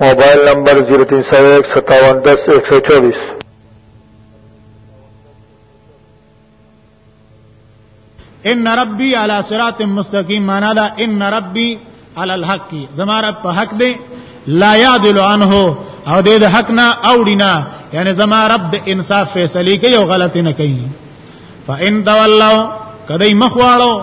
موبایل نمبر 03015710124 ان ربي على صراط مستقيم معنا دا ان ربي على الحق زما رب په حق دی لا يعدل عنه او دې د حق نه اوډینا یعنی زما رب د انصاف فیصله کوي او غلطی نه کوي فان تولوا کدی مخواړو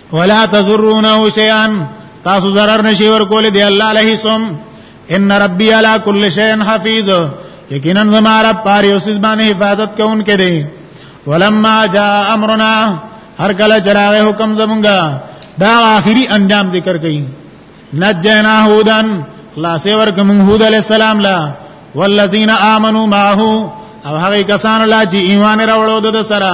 ولا تزرونه شيئا تاسو zarar نشي ورکول دی الله علیه سم ان ربي على كل شيء حفيظ یقینا زما رب پاره اوس باندې حفاظت کوونکې دی ولما جاء امرنا هر کله چراغ حکم زمونږه دا آخري انجام ذکر کړي نجینا هودن خلاصې ورکم هود علی السلام لا والذین آمنوا معه او هغه کسان لا چې ایمان راوړو د سره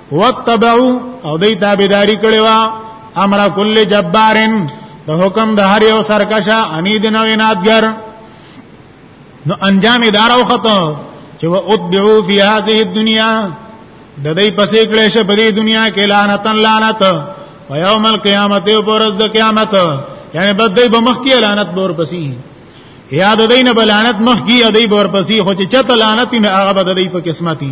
وتبعوا او دې تابعداري کړې وا امر کل جبارن د حکم د هر یو سرکشا انی د نو ینادګر نو انجام دارو خطو چې و اتبعو فی هذه الدنيا د دې پسې کړې شه په دې دنیا کې لعنت لعنت و یوم القیامت او پرز د قیامت یعنی بد دې بمخ کې لعنت بور پسې یاد دین بلانت مخ کی ادی بور پسې خو چې چت لعنت نه هغه بد دې په قسمتي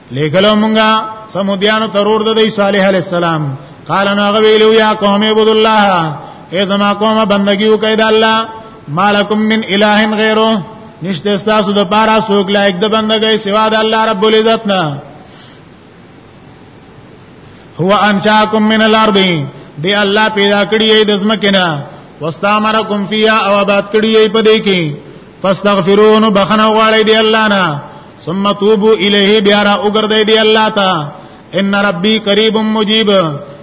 لګلو مونږه سمودیانو ترور د دی صالح علی السلام قال نو هغه ویلو یا قوم عبد الله ای زما قوم بندگی وکړه د الله مالکم من اله غیره نشته تاسو د پارا سوګ لایک د بندګۍ سوا د الله رب العزت نه هو انشاکم من الارض دی الله پیدا کړی ای د زمکه نه واستعمرکم فیها او آباد کړی ای په دې کې فاستغفرون بخنه غواړی دی الله نه ثم توبوا الیه بیا را وګرځي دی الله تا ان ربی قریب مجیب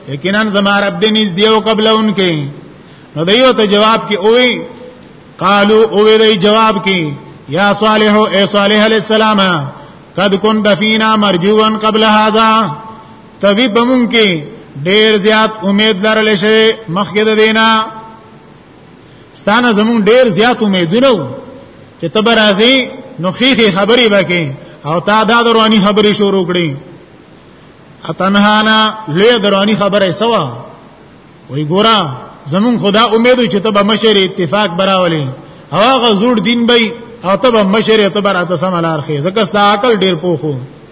یقینا زما رب دې نږدې او قبل انکه نو دیو ته جواب کې اوې قالو اوې دی جواب کې یا صالح او اے صالح علی السلام قد كنت فينا مرجوا قبل هذا تبي بمون کې ډیر زیات امید لرل شوی مخکې د دینه ستانه زمون ډیر زیات امیدونه چې تبر راځي نو خېخې خبرې وکې او تا دا درونی خبرې شروع کړې اتنهانا لې درونی خبرې سوا وای ګورا زمون خدا امیدو چې تبه مشر اتفاق براولې هغه زوړ دین به او تبه مشر تبه راته سم لار خې زکه ستا عقل ډیر پوخو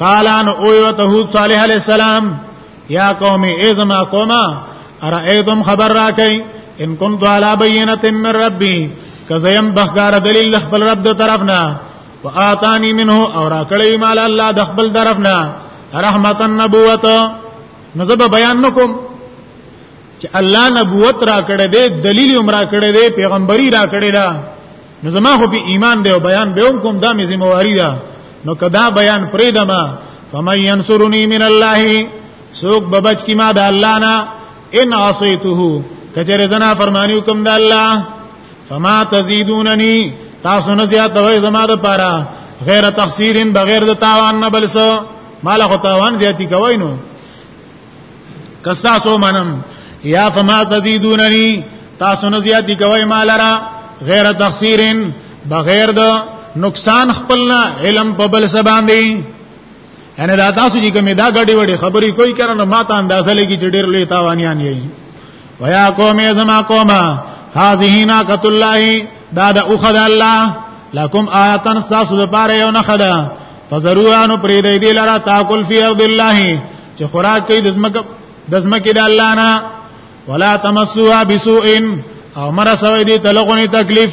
قال ان اوته هود صالح علی السلام یا قوم ازما قوما ارایتم خبر راکئ ان كنت على بينه من ربي کزیم بخګار دلیل خپل رب د طرفنا واتانی منه اور کړی مال الله د خپل طرفنا رحمت النبوت نزب بیان نکوم چې الله نبوت را کړی دی دلیل عمر را کړی دی پیغمبري را کړی دی نو زما خو به ایمان دی او بیان به هم کوم دا مې ذمہواری ده نو کدا بیان پرې دما فمن ينصرني من الله سوق ببچ کی ما د الله نه ان عصيته کچره زنا فرمانیو کوم د الله فما تزيدونني تاسو نه زیات وای زما د پاره غیر تخسیرین بغیر د تاوان نه بل څه مال خو تاوان زیاتی کوي نو کستا سو منم یا فما تزيدونني تاسو نه زیات دي کوي مالرا غیر تخسیرن بغیر د نقصان خپلنا علم په بل سبان دي ان دا تاسو چې کومه دا غړي وړي خبرې کوي کړه نو ماته اندازه لګي چې ډېر لوی تاوانيان یې ويا قوم زما قومه هذه ناقۃ الله دا د اوخد الله لکم آیاتن ساسو د پاره یو نه خدا فزروانو پرې دې لرا تاکل فی ارض الله چې خوراک کوي د زمکه د زمکه د الله نه ولا تمسوها بسوء او مر سوي دي تلغوني تکلیف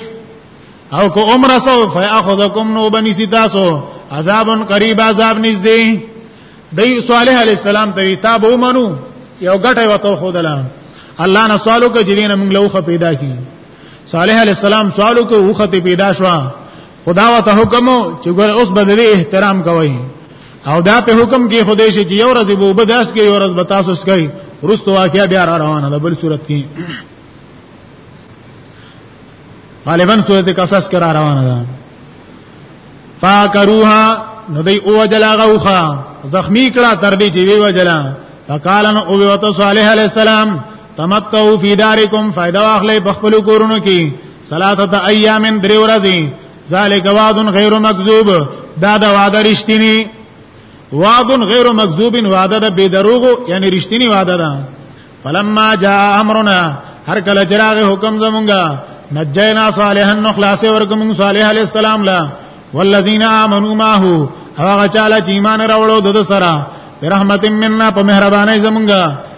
او کو عمر سو فاخذکم نو بني ستاسو عذاب قریب عذاب نږدې دی صالح علی السلام ته کتاب ومنو یو غټه وته خو دلا الله نه سوالو کې جنین موږ لوخه پیدا کی صالح علی السلام سوالو کې وخت پیدا شوه خدا وته حکم چې ګور اوس به دې احترام کوي او دا په حکم کې خدای شي چې یو ورځ به وبداس کې یو ورځ به تاسو سکي ورستو واقعیا بیا را روانه ده بل صورت کې غالبا صورت قصص کې را روانه ده فاکروها نو دی او جلا غوخه زخمی کړه تر دې چې وی وجلا فقالن او وته صالح علی السلام تمتعوا فی دارکم فائدہ واخلې په خپل کورونو کې ثلاثه ایام درې ورځې ذالک وعد غیر مکذوب دا دا وعده رښتینی وعد غیر مکذوب وعده د بی دروغ یعنی رښتینی وعده ده فلما جاء امرنا هر کله چراغ حکم زمونږه نجینا صالحا نخلاص ورکم صالح علی السلام لا والذین آمنوا معه هغه چاله چې ایمان راوړو د سره برحمت مننا په مهرباني زمونږه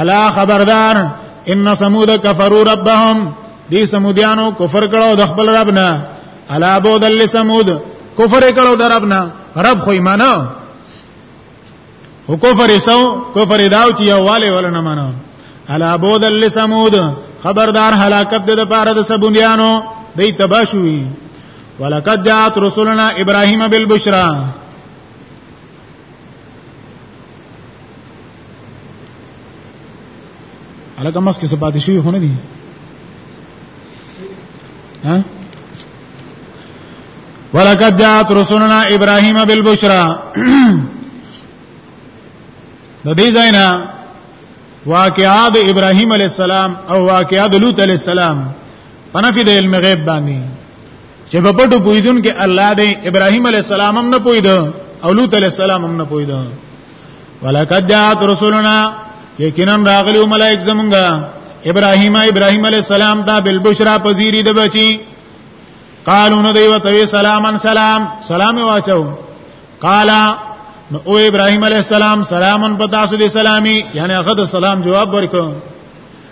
الا خبردار ان سمود کفروا ربهم دې سمودیانو کفر کړو د خپل رب نه الا بود لسمود کفر کړو د رب نه رب خو ایمانو او کفر سو کفر داو چې یواله ولا نه مانو الا بود لسمود خبردار هلاکت د پاره د سبوندیانو دې تباشوي ولقد جاءت رسلنا ابراهيم بالبشرى الګه مس کې څه پاتې شي خو نه دي ها ولقد جاءت رسلنا ابراهيم بالبشرى د دې ځاینا واقعا د ابراهيم عليه السلام او واقعا د لوط عليه السلام پنافي د علم غیب باندې چې په پټو پویدون کې الله دی ابراهیم علی السلام هم نه پوید او لوط علی السلام هم نه پوید ولقد جاءت رسلنا یقینا راغلی ملائک زمونږه ابراهیم ابراهیم علی السلام دا بالبشرا پذیری د بچی قالو نو دیو توی سلامن سلام سلام واچو قالا نو او ابراهیم علی السلام سلامن پتا سو دی سلامی یعنی هغه د سلام جواب ورکړ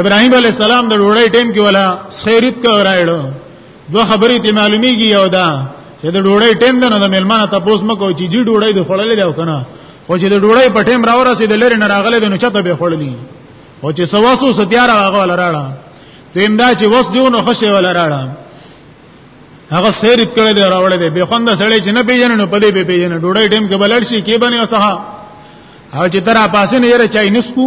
ابراهيم عليه السلام د ډوړې ټیم کې ولا سخیرت کو راړو دوه خبرې ته معلومیږي یو دا چې د ډوړې ټیم د نه ملمانه تاسو مکو چې جی ډوړې د خړلې دی کنه خو چې د ډوړې په ټیم راو رسید لري نه راغله د نو چته به خړلې او چې سواسو ستیار هغه ولا راړه ته امدا چې وس دیونو خشه ولا راړه هغه سیرت کړی دی راوړی دی به خوند سړی چې نه پیژنې نو پدې به پیژنې ډوړې ټیم کې بلړ شي کې باندې وسه او چې تر پاسې نه یې چای نسکو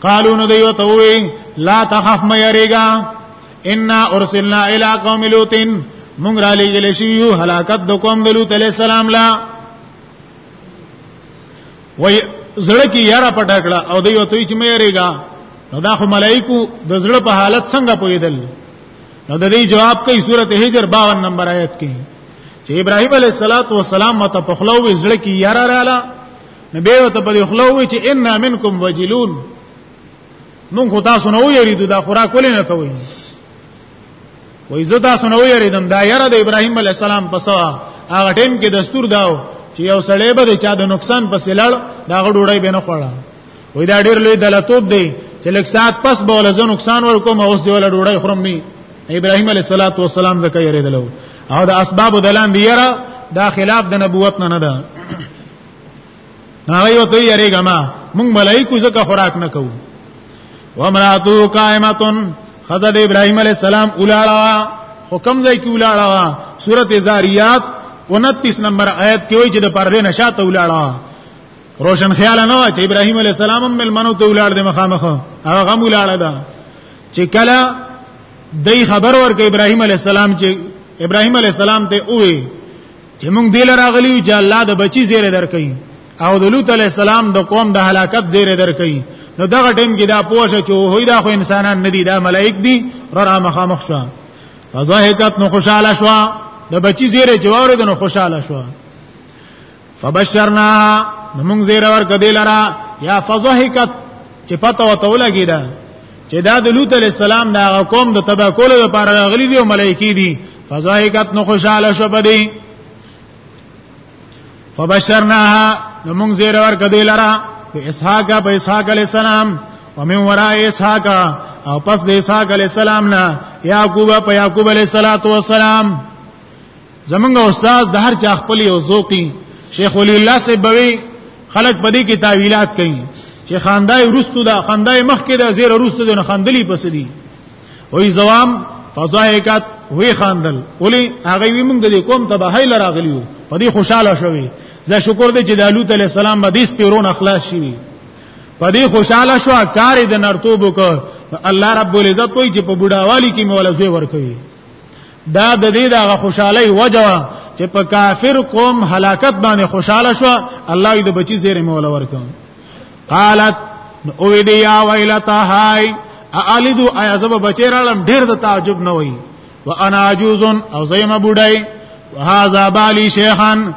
قالو نو دیو ته وی لا تخف مې یریګا ان ارسلنا الی قوم لوط مونږ را لېګل شو یو هلاکت د قوم د لوط علی السلام لا وای زړه کې یاره پټکړه او دیو ته چې مې یریګا نو دا خو ملائکو د زړه په حالت څنګه پویدل نو د دې جواب کوي سورته هجر 52 نمبر آیت کې چې ابراهيم عليه السلام مت په خلوو زړه کې یاره رااله نو به ته په دې خلو وی چې ان منکم وجلون مونږ خو تاسو نه ویریدو دا خوراک ولې نه کوي وای زه تاسو نه ویریدم دا یاره د ابراهیم علی السلام په سوا هغه ټیم کې دستور داو چې یو سړی به چا د نقصان پسې لړ دا غډوړی به نه خوړه وای دا ډیر لوی دلتوب دی چې لک سات پس به ول زه نقصان ورکوم اوس دی ول ډوړی خورم می ابراهیم علی السلام زکه یریدلو او د اسباب دلان دی یاره دا خلاف د نبوت نه نه ده هغه یو ته یریګه ما مونږ ملائکو زکه خوراک نه کوو ومراتو قائمتون حضرت ابراهيم عليه السلام اولاړه حکم ځای کې اولاړه سورته زاریات 29 نمبر آیت کې وایي چې د پردې نشاته اولاړه روشن خیال نه و چې ابراهيم عليه السلام هم ملمنو ته اولاړ د مخامخ هغه هم اولاړه ده چې کله دای خبر ورکړ ابراهيم عليه السلام چې ابراهيم عليه السلام ته وې چې موږ دل راغلیو چې الله د بچی زیره درکې او د لوط علی السلام د قوم د هلاکت زیره درکې نو دغه ټیم کې دا پوښه چې وای دا خو انسانان نه دي دا ملائک دي را مخامخ شو فضحکت نو خوشاله شو د بچی زیره جوار د نو خوشاله شو فبشرنا موږ زیره ور کدی لرا یا فضحکت چې پته وته ولګی دا چې دا د لوط علی السلام دا قوم د تبا کولو لپاره راغلي دي او ملایکی دي فزایکت نو خوشاله شو پدې فبشرناها نو موږ زیر ور کدی لرا په اسحاق په اسحاق علی السلام ومن وراء اسحاق او پس د اسحاق علی السلام نه یعقوب په یعقوب علی السلام زمونږ استاد د هر چا خپل یو ذوقي شیخ ولی الله سے بوي خلق پدې کې تعویلات کوي چې خاندای ورستو دا خاندای مخ کې دا زیر ورستو د خاندلی پس دي وې زوام فضائقت وی خاندل ولی هغه وی موږ د قوم ته به هیل راغلیو پدې خوشاله شوي زه شکر دې چې د لوط علی السلام باندې سپیرون اخلاص شي پدې خوشاله شو کار دې نرتوب وکړ الله رب العزت وی چې په بډاوالي کې مولا زوی ورکوي دا د دې د خوشحالي وجه چې په کافر قوم هلاکت باندې خوشاله شو الله دې بچی زیر مولا ورکو قالت او دې یا ویلتا هاي االد ایا زب بچی رالم ډیر د تعجب نه وای وانا عجوز او زیم بډای وهذا بالی شیخان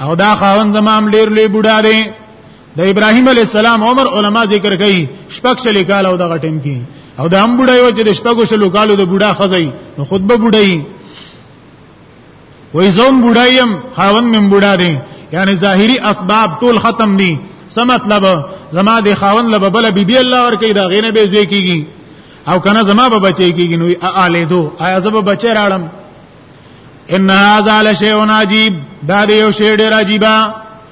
او دا خاوند زمام ډیر لوی بډا دی د ابراهيم عليه السلام عمر علما ذکر کوي شپږ شل کال او دغه ټیم کې او دا هم بډای و چې د شپږ شل کالو د بډا خزای نو خطبه بډای وای زوم بډایم خاون مم بډا دي یعنی ظاهری اسباب ټول ختم دي څه مطلب زما د خاون لبه بل بی بی الله ور کوي دا غینه به زوی کیږي او کنه زما به بچی کیږي نو االه دو آیا زما بچی راړم ان هاذا لشیء عجیب دا یو شی ډیر عجیبه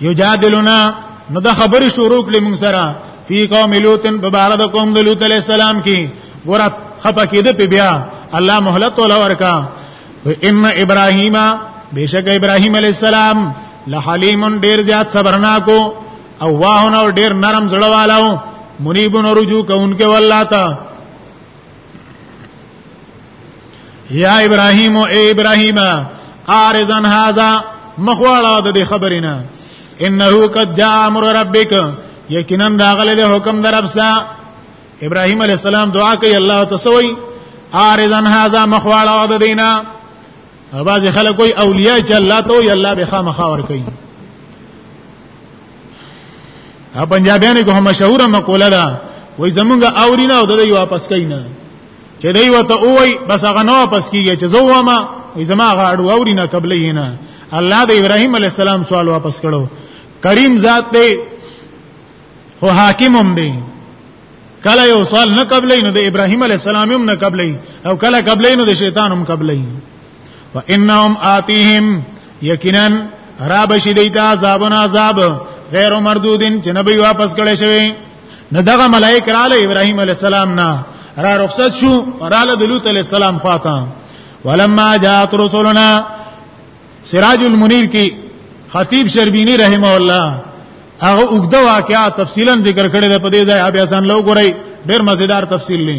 یجادلنا نو دا خبرې شروع کړې موږ سره فی قوم لوط مبارک قوم د لوط علی السلام کې ورت خپه کېده په بیا الله مهلت ولا ورکا ان ابراهیم بشک ابراهیم علی السلام لحلیم ډیر زیات صبرناکو او واهونه ډیر نرم زړه والو منیبون رجوع کوونکې والله تا یا ابراهیم او ای ابراهیم ارزن هاذا مخواړه د دې خبرې نه انه قد جاء امر ربک یقینا دا غلې د حکم درپسا ابراهیم علی السلام دعا کوي الله تسوي ارزن هاذا مخواړه د دینه بعض خلک کوئی اولیاء چې الله ته وي الله به خامخا ور کوي ا پنجابیانو کوم مشهور مقوله ده وای زمونږ اورینا او د دوی واپس کینا چې دوی وته اوای بس هغه نه واپس کیږي چې زوما وای زما غاړو اورینا قبلې نه الله د ابراهیم علی السلام سوال واپس کړو کریم ذات دی هو حاکم هم دی کله یو سوال نه قبلې نو د ابراهیم علی السلام هم نه قبلې او کله قبلې نو د شیطان هم قبلې وانهم اتيهم یقینا را بشی دیتا عذابنا عذاب غیر مردودین چې نبی واپس کړي شوی نه دغه ملائک رااله ابراهیم علی السلام نه را رخصت شو رااله د لوط علی السلام خواته ولما جاءت رسلنا سراج المنیر کی خطیب شربینی رحمه الله هغه وګدا واقعا تفصیلا ذکر کړی د پدې ځای بیا ځان لو ګورئ ډیر مزیدار تفصیل لې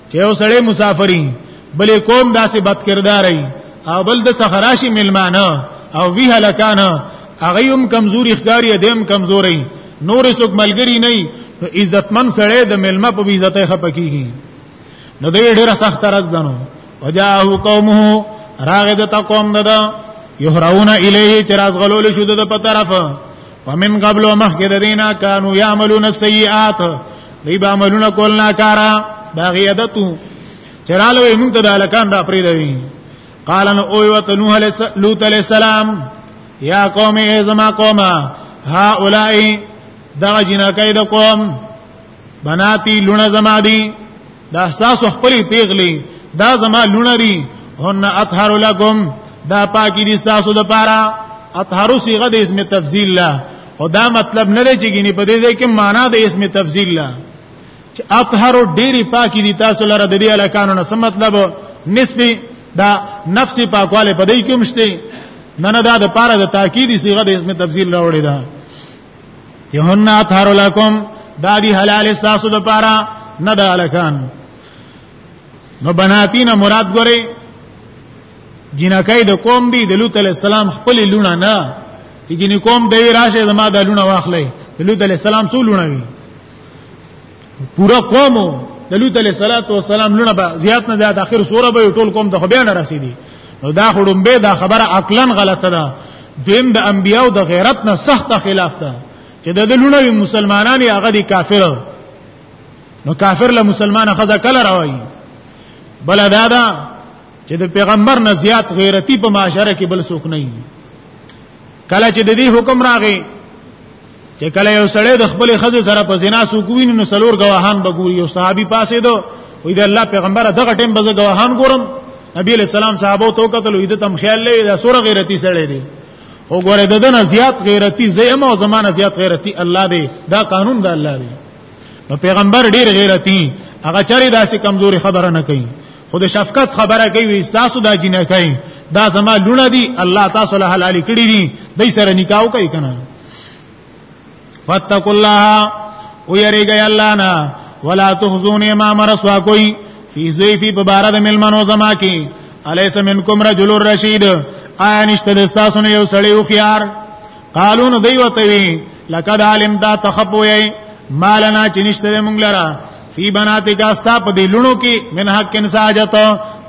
چې یو سړی مسافرین بلې قوم داسې بد کردار ای او بل د څخه راشي ملمانه او وی هلکانه هغه هم کمزوري ښکاری دیم کمزوري نور څوک ملګری نه نو عزتمن سړی د ملما په عزت خپکیږي نو دې ډیره سخت راز دنو وجاءه قومه راغه د تقوم ددا یهرون الیه چراز غلول شو د په طرف ومن قبل مخکې د دینا کانو یعملون السیئات دی به عملونه کول نه کارا باغی عادتو چرالو یې موږ ته د الکان دا پرې دی قال ان او یو تنوح لوط علیہ السلام یا قوم ای زما قومه هؤلاء دا جنکای د قوم بناتی لونه زما دی دا احساس خپل پیغلی دا زما لونری هن اطهر لكم دا پاکی دي تاسو د پاره اطهر صيغه د اسم تفضیل لا او دا مطلب نه دی چې ګینه په دې ځای کې معنا د اسم تفضیل لا چې اطهر ډيري پاکی دي تاسو لره د دې الکانو نه مطلب نسبی دا نفس پاکواله په دې کې مشته نه نه دا د پاره د تاکید صيغه د اسم تفضیل راوړی دا یهن اطهر لکم دا دی حلال استاسو د پاره نه د الکان نو بناتینا مراد ګوري جنکای د قوم دی د لوط علی السلام خپل لونه نه چې جن قوم دی راشه زما د لونه واخلې د لوط علی السلام څو لونه وی پورا قوم د لوط علیه صلوات و سلام لونه به زیات نه زیات اخر سوره به ټول قوم ته بیا نه رسیدي نو دا خړم به دا خبره عقلا غلطه ده دیم د انبیاو د غیرت نه سخت خلاف ده چې د لونه مسلمانان هغه دي کافر نو کافر له مسلمان خزه کله راوي بل دا دا چې د پیغمبر نه زیات غیرتی په معاشره کې بل څوک نه کله چې د دې حکم راغی چې کله یو سړی د خپل خزه سره په زنا سوګوین نو سلور گواهان بګوري یو صحابي پاسې دو وې د الله پیغمبر دغه ټیم به گواهان ګورم نبی علیہ السلام صحابه تو قتل وې د تم خیال لې دا سور غیرتی سړی دی او ګوره د دنه زیات غیرتی زیم او زمانه زیات غیرتی الله دی دا قانون د الله دی نو پیغمبر ډیر غیرتی هغه چری داسې کمزوري خبره نه کوي خود شفقت خبره کوي تاسو دا جنہ کوي دا زما لونه دي الله تاسو له حلال کړی دي دای سره نکاح کوي کنه فتق الله او یریږي الله نه ولا تخزون ما مرسوا کوي فی زیفی په بار د ملمنو زما کې الیس منکم رجل الرشید آیا نشته د تاسو نه یو سړی او خيار قالو نو دی وته وی لقد علم دا تخبوی مالنا چې نشته مونږ لره فی بناتک استا په دې لونو کې من حق انساجت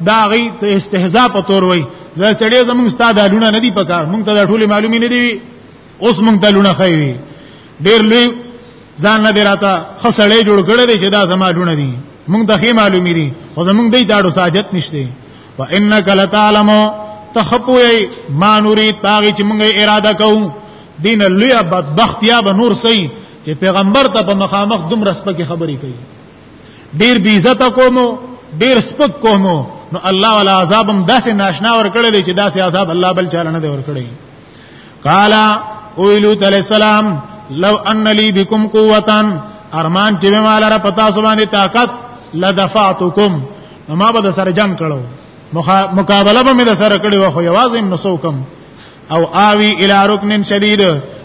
دا غي ته استهزاء په تور وای زه سړی زمونږ استاد لونه ندی پکار مونږ ته ټول معلومی ندی اوس مونږ ته لونه خیری ډیر لوی ځان نه دراته خسړې جوړ کړی دی چې دا زما لونه دي مونږ ته خې معلومی دي خو زمونږ دې تاړو ساجت نشته و انک لتعلم تخپوی ما نريد پاغي چې مونږه اراده کوو دین لوی بدبختیا به نور سي چې پیغمبر ته په مخامخ دومره سپکه خبرې کوي ډیر بی عزت کومو ډیر سپک کومو نو الله ولا عذابم داسې ناشنا ور کړل چې داسې عذاب الله بل چاله نه دی ور کړی قال اویلو تعالی السلام لو ان لی بكم قوه ارمان چې ما لره پتا سبحانه طاقت لدفعتکم ما به سره جنگ کړو مقابله به مې سره کړی و خو یوازې نسوکم او آوی الی رکن شدید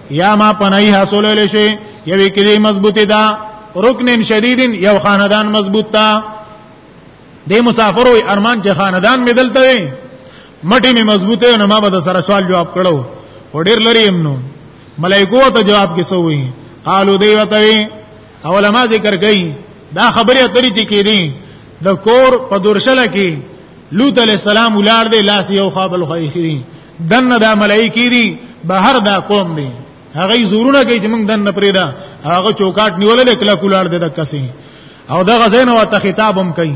یا ما پنای حاصل لشي یوې کلی مضبوطی دا رکن شدید یو خاندان مضبوط تا د مسافر وي ارمان چې خاندان مې دلته وي مټې مې مضبوطه نه ما به سره سوال جواب کړو و ډیر لري هم نو ملائکو ته جواب کې سوې قالو دی وتوي علماء ذکر کوي دا خبره اترې چې کېدی د کور په درشله کې لوط علی السلام ولار دی لاس یو خابل خوې خېری دنه دا ملائکی دي بهر دا قوم دي هغه زورونه کوي چې موږ دنه پرې دا هغه چوکاټ نیولې کله کولار دی د کسي او دا غزین او ته خطابم کوي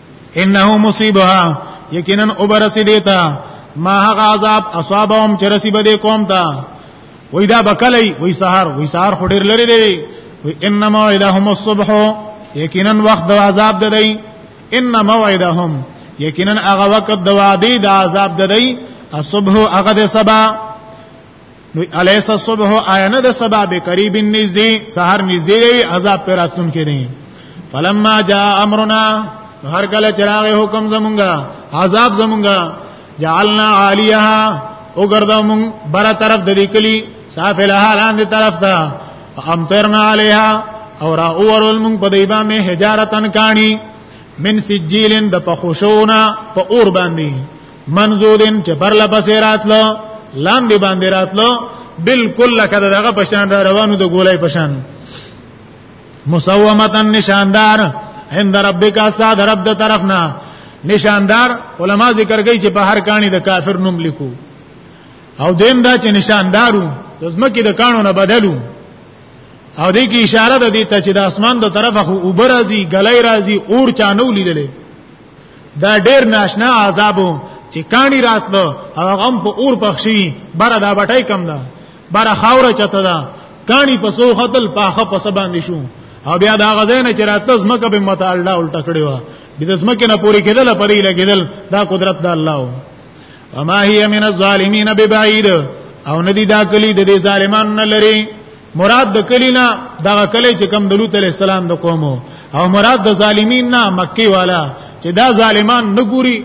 انه مصيبها یقینا اوبرس دیتا ما هغه عذاب اصابهم چرسی بده قوم تا وای دا بکلی وای سحر وای سحر خډیر لري دی وای ان موعدهم الصبح یقینا وخت د عذاب د دی ان موعدهم یقینا هغه وخت د وادي د عذاب د دی الصبح هغه د سبا نو الیس الصبح آینه د سبا به قریب نږدې سحر نږدې دی عذاب پر راتلون کې دی فلما جاء امرنا هر کله چراغ حکم زمونږه عذاب زمونږه جعلنا عالیها او ګرځو مونږ بر طرف د دې کلی سافلها لاندې طرف ته امطرنا علیها او را اورول مونږ په دیبا مې حجارتن کانی من سجیلن د پخوشونا په اور باندې منزودن چې پر لپسې راتلو لاندې باندې راتلو بالکل لکه دغه پشان را روانو د ګولای پشان مسومتن نشاندار عند ربک استاد رب د طرفنا نشاندار علما ذکر کوي چې په هر کانی د کافر نوم لیکو او دیم دا چې نشاندارو د زمکه د کانو نه بدلو او دې کې اشاره ده دې ته چې د اسمان د طرفه خو اوبر راځي غلای راځي اور چانو لیدلې دا ډیر ناشنا عذابو چې کانی راتلو او غم په اور پخشي بره دا بټای کم ده بره خاور چته ده کانی په سو خپل پاخه په سبان شو او بیا دا غزه نه چې راتلو زمکه به مت الله الټه کړی و د زمکه نه پوری کېدل پرې لګېدل دا قدرت د الله و اما هي من الظالمین ببعید او ندی دا کلی د دې ظالمانو نه لري مراد د کلینا دا کلی چې کم د لوط علی السلام د قومو او مراد د ظالمین نه مکی والا چې دا ظالمان نه ګوري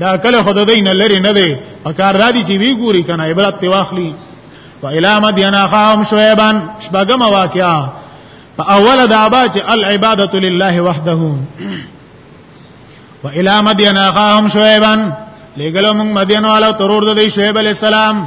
دا کله خود دین لري نه دی او کار دادی چې وی ګوري کنه عبرت تی واخلي و الی مدین اخام شعیبا شبغم واقعا په اوله دعوا چې العباده لله وحده و الی مدین اخام شعیبا لګلو موږ مدین والا ترور د شعیب علی السلام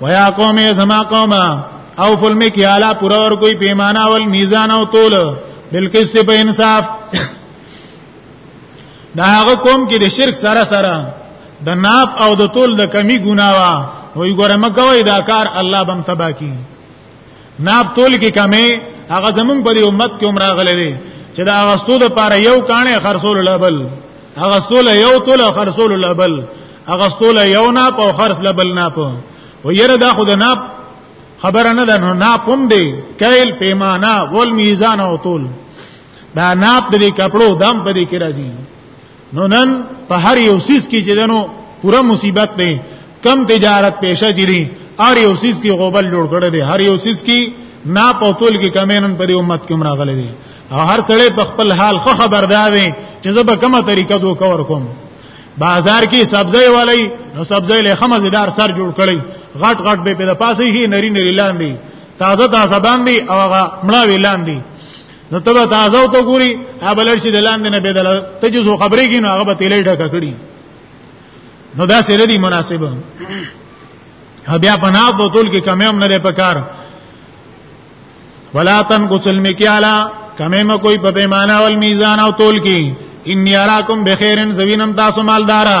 ويا قوم يا زما قوم او فل می کی اعلی پورا ور کوئی پیمانه او میزان او تول بالقسط په انصاف دا هغه قوم کې د شرک سره سره د ناپ او د تول د کمی ګناوا وای ګوره مکوې دا کار الله بم تبا کی ناب تول کې کمې هغه زمون په دې امت کې عمر غلې دي چې دا غستو د پاره یو کانه خرصول لبل هغه سول یو تول خرصول لبل هغه سول یو نه په خرص لبل نه په و یره دا خود نه خبره نه ده نه پم دی کایل پیمانه ول میزان او تول دا ناپ دې کپړو دم پدې کې راځي نو نن په هر یو سیس کې چې دنو پوره مصیبت دی کم تجارت پیشه جری هر یو سیس کې غوبل جوړ کړی دی هر یو سیس کې نا پوتول کې کمینن پر امت کې مراغله دي او هر سړی په خپل حال خو خبر دی چې زه به کومه طریقه دوه کور کوم بازار کې سبزی والی نو سبزی له خمزدار سر جوړ کړي غټ غټ به په پاسې هی نری نری لاندې تازه تازه باندې او هغه مړاوي لاندې نو تبه تازه او ته ګوري هبل شي د لاندې نه بدل ته چې زو خبرې کینو هغه به تیلې ډکه کړي نو دا سره دی مناسبه بیا پناه بوتل کې کمی هم نه لري پکار ولا تن غسل مکیالا کمی ما کوئی په پیمانه او میزان او تول کې ان یراکم بخیرن زوینم تاسو مالدارا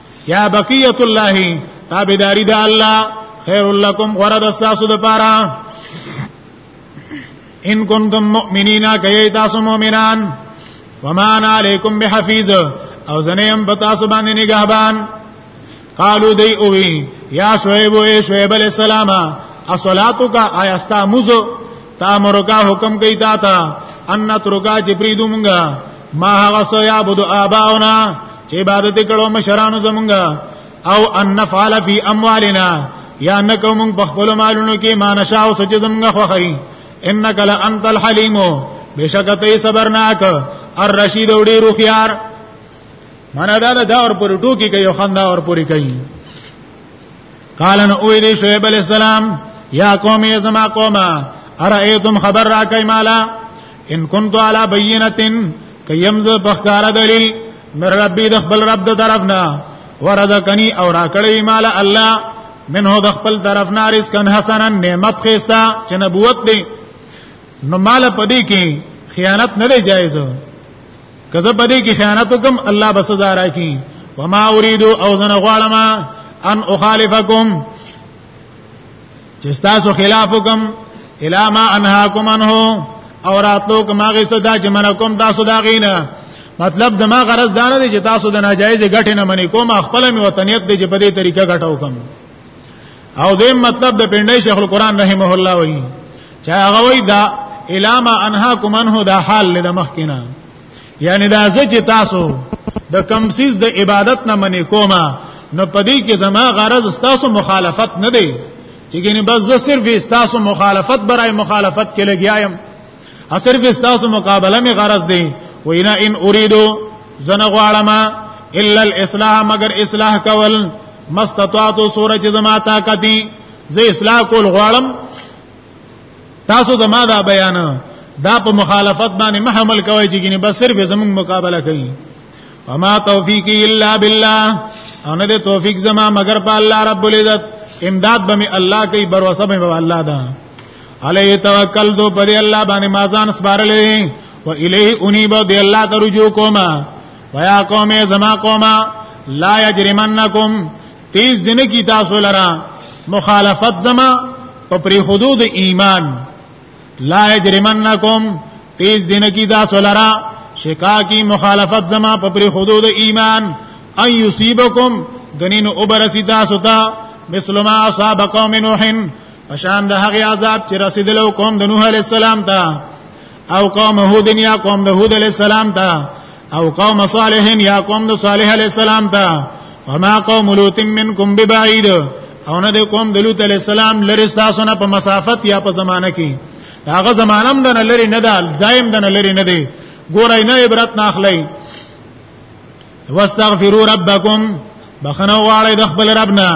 یا بقیت الله تابعداری د الله خیر لکم غره د تاسو د پاره ان کنتم مؤمنین کای تاسو مؤمنان وما انا علیکم بحفیظ او زنیم په تاسو باندې نگهبان قالو دی اوی یا شعیب او شعیب علیہ السلام اصلاتک آیاستا موزو تا مرکا حکم کوي تا ته ان ترکا چې پریدو مونږه ما هغه سو یا بده آباؤنا چې عبادت کړو مشرانو زمونږه او ان نفعل فی اموالنا یا نکوم په خپل مالونو کې ما نشاء او سجد زمونږه خوخی انک لانت الحلیم بشکته صبرناک الرشید او ډیر خيار منا دا دا اور پر ټوکی کوي خندا اور پوری کوي قال نو ویلی شعیب علیہ السلام یا قوم یا زما قومه ارئیتم خبر را کای مالا ان کنت علی بینه کیم ز بخکار دلیل مر ربی د خپل رب د طرفنا ورزقنی او را کړی مال الله منه د خپل طرفنا رزقن حسنا نعمت خيستا چې نبوت دی نو مال پدې کې خیانت نه دی جایز کزه بده کې خیانت وکم الله به سزا راکړي وما اريد او زنه غواړم ان اخالفکم چې تاسو خلاف وکم الا ما انهاکم عنه او راتلو کما غي صدا چې من کوم تاسو دا غینا مطلب د ما غرض دا نه دی چې تاسو د ناجایز غټ نه منی کوم خپل می وطنیت دی چې په دې طریقه غټو کوم او دې مطلب د پندای شیخ القرآن رحمه الله وایي چې هغه وایي دا الاما انهاکم انه دا حال له مخکنا یعنی دا چې تاسو د کمسیز د عبادت نه منې کومه نو پدې کې زما غرض تاسو مخالفت نه دی چې ګینه بس زه صرف تاسو مخالفت برای مخالفت کې لګیایم اصرف استاسو مقابله می غرض دی وینا ان اریدو زنه غواړم الا الاصلاح مگر اصلاح کول مستطاعتو سورج زما طاقت دی زه اصلاح کول غواړم تاسو زما دا بیان دا په مخالفت باندې محمل کوي چې ګینه بس صرف زموږ مقابله کوي وما توفیقی الا بالله ان دې توفیق زما مگر په الله رب العزت امداد به می الله کوي بر وسه به الله ده علی توکل دو پر الله باندې ما ځان سپارلې و الیه انیب دی الله ته رجوع کوما ویا قوم زما قوما لا یجرمنکم تیز دین کی تاسو لرا مخالفت زما په پری حدود ایمان لا یجرمنکم تیز دین کی تاسو لرا شکا کی مخالفت زما په پری حدود ایمان ان یصيبکم دنین اوبرسی تاسو ته مثل ما اصاب قوم نوح پشان د هغه عذاب چې رسیدلو قوم د نوح علی السلام ته او قوم هود یا قوم د هود علی السلام ته او قوم صالح یا قوم د صالح علی السلام ته وما قوم لوط منکم ببعید او نه د قوم د لوط علی السلام لری تاسو نه په مسافت یا په زمانه کې هغه زمانه هم د لری نه ده ځایم د لری نه دی ګورای نه عبرت نه اخلي واستغفروا ربکم بخنه غواړی د خپل ربنا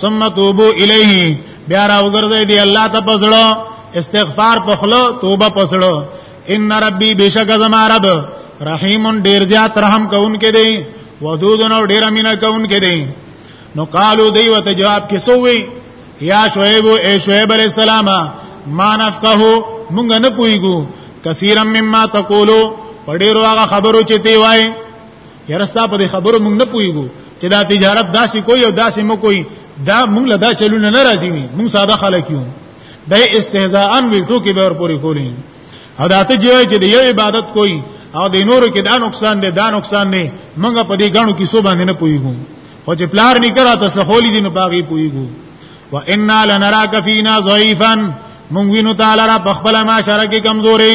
ثم توبو الیه بیا راوګرځي دی الله ته پسړو استغفار پخلو توبه پسړو ان ربی بشک زما رب رحیم ډیر زیات رحم کوونکې دی ودود نو ډیر مینا کوونکې دی نو قالو دی وته جواب کې سووي یا شعیب او ای شعیب علی السلام ما نفقه مونږ نه پویګو کثیرم مما تقولو پډیرو هغه خبرو چې تی وای یاره ستا په خبرو مونږ نه پويګو چې دا تجارت داسې کوي او داسې مو کوي دا مونږ له دا چلونه نه راځي وي مونږ ساده خلک یو د استهزاء وی ټوکی به ور پوری کولی او دا ته جوړ چې د یو عبادت کوي او د نورو کې دا نقصان دی دا نقصان دی مونږ په دې غاڼو کې سو باندې نه پويګو خو چې پلار نکرا ته سخولې دي نو باغی پويګو و انا لنراک فینا ضعیفا مونږ وینو تعالی را په خپل معاشره کې کمزوري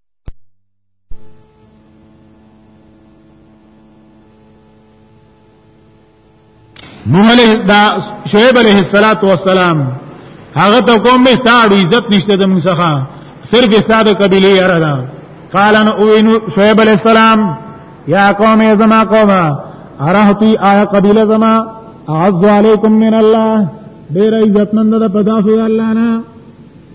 نوح علیہ دا شعیب علیہ الصلات والسلام هغه ته کوم به ستاره عزت نشته د موږ څخه صرف ستاره قبیله یې راځه قال ان اوینو شعیب علیہ السلام یا قوم زما قوم ارهتی آیا قبیله زما اعز علیکم من الله ډیر عزتمند ده په تاسو الله نه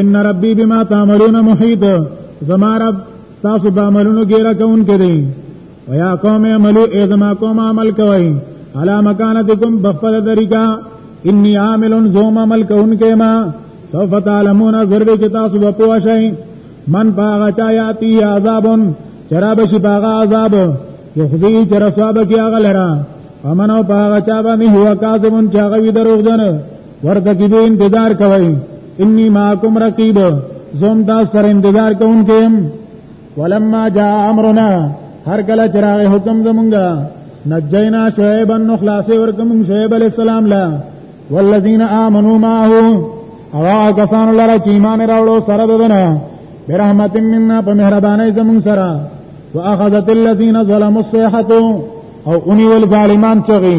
ان ربي بما تعملون محيط زما رب تاسو به عملونو ګیره کون کړي ويا قوم عملو اي زما قوم عمل کوي على مكانتكم بخفل طریقہ انی عامل زوم عمل کون کې ما سوف تعلمون ضرب کې تاسو به پوه شئ من باغ چا یاتی عذابن چرابه شي باغ عذاب یخزی چر صاحب کې هغه لرا امنو باغ چا باندې هو کاظمون چا غوی دروغ جن ورتقبو انتظار کوي انی معکم رقیب زوم دا سره انتظار کوونکې ولما جاء امرنا هر کله چراغ حکم زمونږه نجینا شعیب نو خلاصې ورکوم شعیب علی السلام لا والذین آمنوا معه او کسان لره چې ایمان راوړو سره ددنه برحمت منا په مهرباني زمون سره واخذت الذين ظلموا الصيحه او اني والظالمان چغي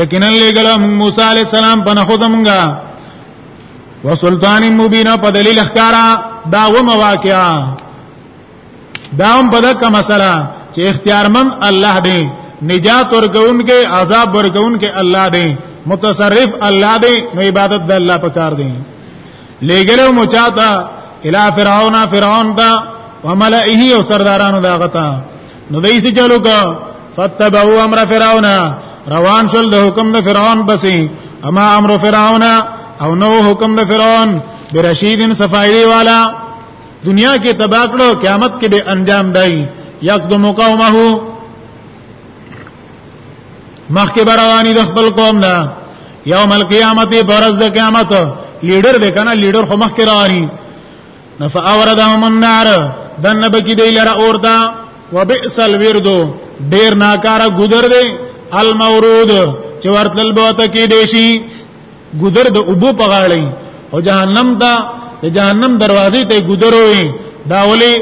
یقینا لګل موسی علی السلام په نخو زمونږه وسلطان مبین په دلیل اخکارا دا و مواقعا دا هم په دغه مسله چې اختیارمن الله دی نجات ورکوونکې عذاب ورکوونکې الله دی متصرف الله دی نو عبادت د الله په کار دی لګلو مچاتا الى فرعون فرعون دا وملئه او سردارانو دا غتا نو دای څه چلو کا فتبعوا امر فرعون روان شول د حکم د فرعون پسې اما امر فرعون او نو حکم د فرعون برشیدن صفایلی والا دنیا کې تبا کړو قیامت کې به انجام دی یقدم قومه مخکې رواني د خپل قوم نه یوم القیامت پرز د قیامت لیډر به کنه لیډر خو مخکې رواني نفاوردهم النار دنه بکی دی لره اورتا وبئس الورد ډیر ناکاره ګذر دی المورود چې ورتل بوته کې دی شي ګذر د ابو پغاړی او جهنم دا د جهنم دروازې ته ګذر وي دا ولی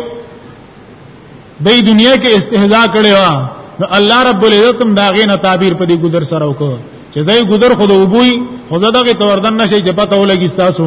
د دنیا کې استهزاء کړي وا نو الله رب العزت هم دا غینه تعبیر په دې ګذر سره وکړ چې زې ګذر خود وبوي خو زه دغه توردن نشي چې پته ولګي تاسو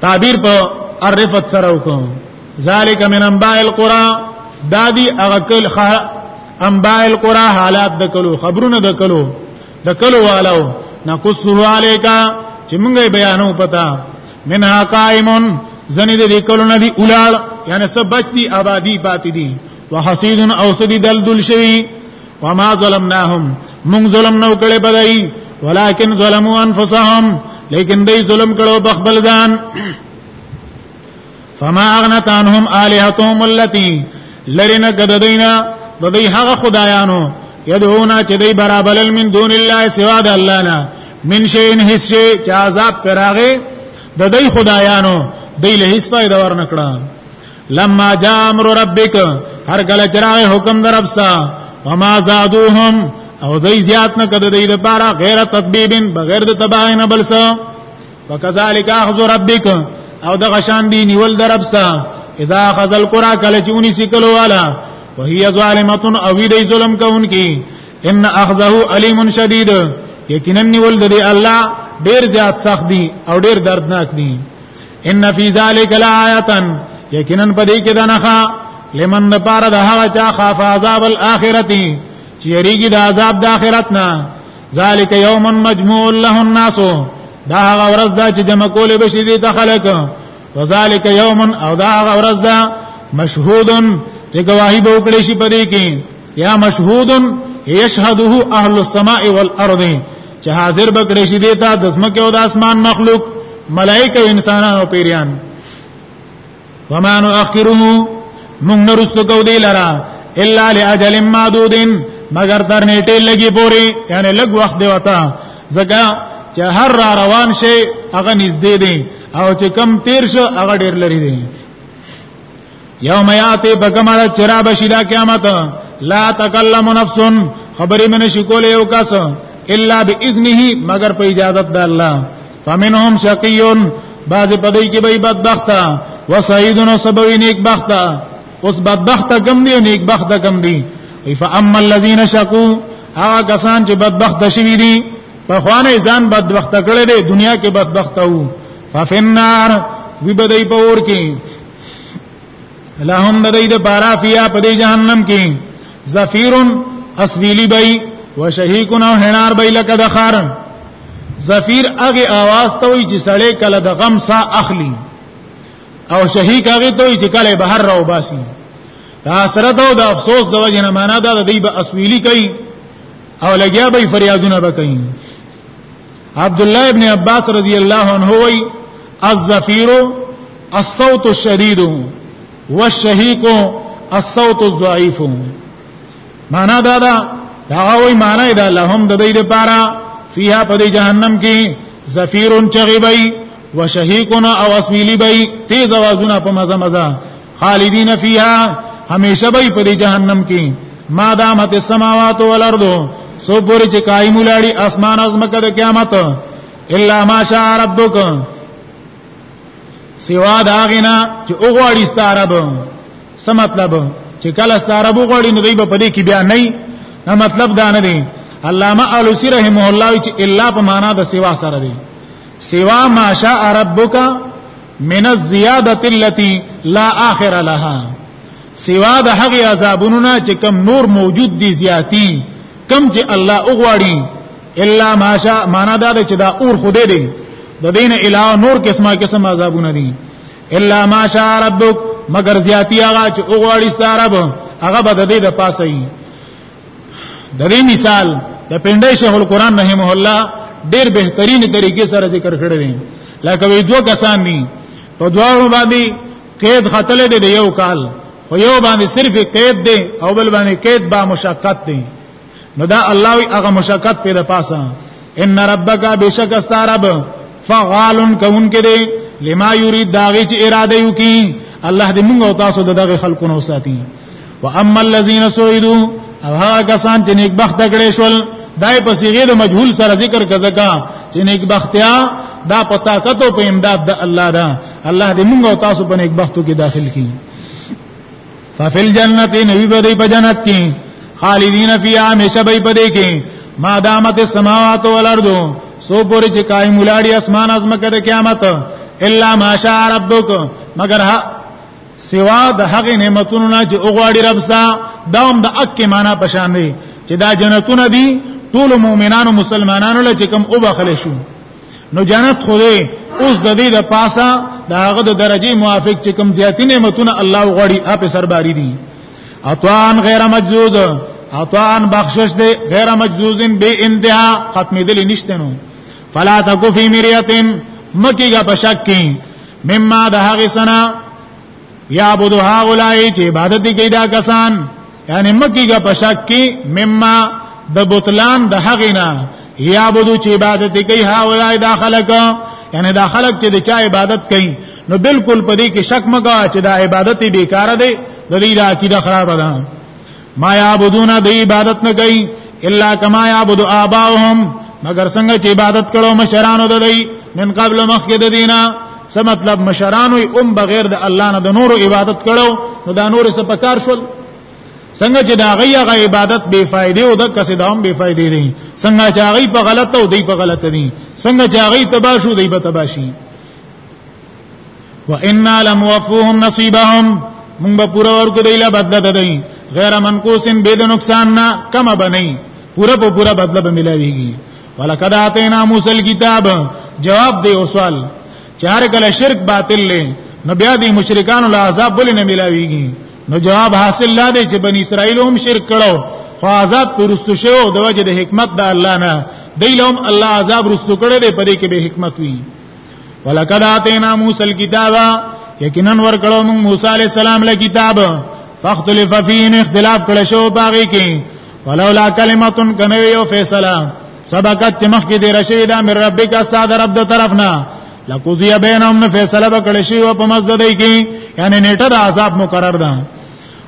تعبیر په عرفت سره وکم ذالک من انباء القرى دادی هغه کل انباء القرى حالات د کلو خبرونه د کلو د کلو والو نقصه علیکا چې موږ بیانو پتا منها قائمون زنی د کلو ندی اولال یعنی سبچتی آبادی پاتې دي وحسیدن او سدی دلدل شوی وما ظلمناهم مونږ ظلم نو کړي بدای ولکن ظلموا انفسهم لیکن دوی ظلم کړو بخبل ځان فما اغنت عنهم الهتهم التي لرنا قددینا د دې هغه خدایانو یدعونا چې دې برابر من دون الله سوا د الله نه من شین هیڅ شي چې عذاب پراغه د دې خدایانو دې له هیڅ فائدہ ورنکړه لما جاء امر ربک هر کله چرای حکم درپستا وما زادوهم او دوی زیات نه کده دوی لپاره غیر تطبیبن بغیر د تباہ نه بل څه وکذالک اخذ ربک او د غشان دی نیول درپسا اذا اخذ القرى کله چونی سکلو والا وهي ظالمه او دی ظلم کوونکی ان اخذه الیم شدید یقینا نیول د الله ډیر زیات سخت دی او ډیر دردناک دی ان فی ذلک لآیه یقینا پدې کې دنخه لمن د پاره د هغه چا خاف عذاب الاخرتی چې یریږي د عذاب د اخرت نه ذالک یوم مجموع له الناس دا هغه ورځ ده چې جمع کول به شي دي ته خلک وذالک یوم او دا هغه ورځ ده مشهودن چې گواہی به وکړي شي پدې کې یا مشهود یشهده اهل السماء والارض چې حاضر بکړې شي دیتا د اسمکه او د اسمان مخلوق ملائکه او انسانانو او پیریان وما نؤخره موږ نرسته کو دی لرا الا لاجل معدود مگر تر نیټه لګي پوري یعنی لګ وخت دی وتا زګه چې هر را روان شي هغه نږدې دی او چې کم تیر شو هغه ډیر لري دی یوم یاتی بکمل چرا بشیلا قیامت لا تکلم نفس خبرې من شي کولې یو کس الا باذنه مگر په اجازه د الله فمنهم شقي بعض پدې کې به بدبخت و سعید نو سبوی نیک بخت اوس بدبخت کم دی نیک بخت کم دی فاما الذين شقوا هغه کسان چې بدبخت شوي دي په خوانه ځان بدبخت کړي دي دنیا کې بدبخت وو ففي النار وی بدای په اور کې لهم د دې د بارا فیا په دې جهنم کې زفیرن اسویلی بای وشهیکن او هنار بای لکه د خارن زفیر هغه आवाज ته وي چې سړی کله د غم سا اخلي او شهیک هغه ته وي چې کله بهر راو باسي دا حسرت او د افسوس د وجه نه معنا دا د دې به اسویلی کوي او لګیا به فریادونه به کوي عبد الله ابن عباس رضی الله عنه وی الزفیر الصوت الشدید والشهیق الصوت الضعیف معنا دا دا هغه وی معنا دا لهم د دې لپاره فیها په جهنم کې زفیر چغیبای وشهیقنا او اسمیلی بای تیز اوازونه په مزه مزه خالدین فیها همیشه به په جهنم کې ما دامت السماوات والارض سو پوری چې قائم لاړی اسمان از مکه د قیامت الا ماشاء ربک سوا داغینا چې اوغواړي ستارب څه مطلب چې کله ستارب اوغواړي نو دوی په دې کې بیا نه نه مطلب دا نه دی علامه الوسی رحمه الله چې الا په معنا د سوا سره دی سوا ماشاء ربک من الزیادت التي لا آخر لها سوا د هغه عذابونو نه چې کم نور موجود دي زیاتی کم چې الله اوغواړي الا ماشا معنا دا چې دا اور خوده دي د دین علاوه نور قسمه قسم عذابونه دي الا ماشا ربک مگر زیاتی هغه چې اوغواړي ستاره هغه به د دې د پاسه د دې مثال د پندای شیخ القرآن رحمه الله ډیر بهترین طریقې سره ذکر کړی دی لکه وی دوه کسان دي په دواړو باندې قید خطلې دی یو کال خو یو باندې صرف قید دی او بل باندې قید با مشقت دی نو دا الله وی هغه مشقت په لپاسه ان ربک بشک استرب فعال کون کې دی لما یرید داغه چې اراده یو کی الله دې موږ او تاسو دغه خلکو نو ساتي واما الذين سعدوا او هغه کسان چې نیک بخت کړي شول دای په صيغه د مجهول سره ذکر کزکا چې نیک بختیا دا په طاقت او په امداد د الله دا الله دې موږ او تاسو په نیک بختو کې داخل کړي ففل جنت نبی به دې په جنت کې خالدین فی همیشه به په دې کې ما دامت السماوات والارض سو پوری چې قائم ولاړی اسمان ازمکه د قیامت الا ماشاء ربک مگر سوا د هغه نعمتونو نه چې اوغواړي رب سا دا هم د اک معنا پشان دی چې دا جنتونه دي ټول مؤمنانو مسلمانانو له چې کوم او بخل شو نو جنت خو دی اوس د دې د پاسه دا هغه د درجه موافق چې کوم زیاتی نعمتونه الله غوړي اپ سرباري دي اطوان غیر مجذوز اطوان بخشش دی غیر مجذوزن به انتها ختمې دي نشته نو فلا تکو فی مریتن مکی گا پشک کی مما د هغه سنا یعبد هؤلاء چې عبادت کوي دا کسان یعنی مکی گا پشک کی مما د بوتلان د هغه نه یعبد چې عبادت کوي هؤلاء دا خلق یعنی دا خلق چې د چا عبادت کوي نو بالکل پدې کې شک مګا چې دا عبادت بیکاره دی د دې عقیده خراب ده ما یعبدون د عبادت نه کوي الا کما یعبد آباهم مگر څنګه چې عبادت کړو مشرانو د دی من قبل مخکې د دینه څه مطلب مشرانو هم بغیر د الله نه د نور عبادت کړو نو دا نور څه پکار شول څنګه چې دا غي غي عبادت بے فائدې او د کسې دام بے فائدې دي څنګه چې غي په غلطه او دی په غلطه دي څنګه چې غي تباشو دی په تباشي وانا لموفوهم نصيبهم مونږ به پورا ورکو دی له بدله ده دی غیر منقوسن به د نقصان نه کم بنئ پورا په پورا بدله به ملاويږي ولقد اتینا موسی الكتاب جواب دی او سوال چار کله شرک باطل لې نو بیا دی مشرکان له عذاب بل نه ملاويږي نو جواب حاصل لا دی چې بنی اسرائیل هم شرک کړو خو عذاب پرستو شو د وجه د حکمت د الله نه دی لهم الله عذاب رستو کړی دی پرې کې به حکمت وي ولقد اتینا موسی الكتاب یقینا ورکړو موږ موسی علی السلام له کتاب فاختلف فيه اختلاف کړه شو باغی کې ولولا کلمه کنه یو فیصله سبقت مخکې دی رشیدا من ربک استاد رب د طرفنا لقضی بینهم فیصله وکړه شی او په مسجد کې یعنی نیټه د عذاب مقرر ده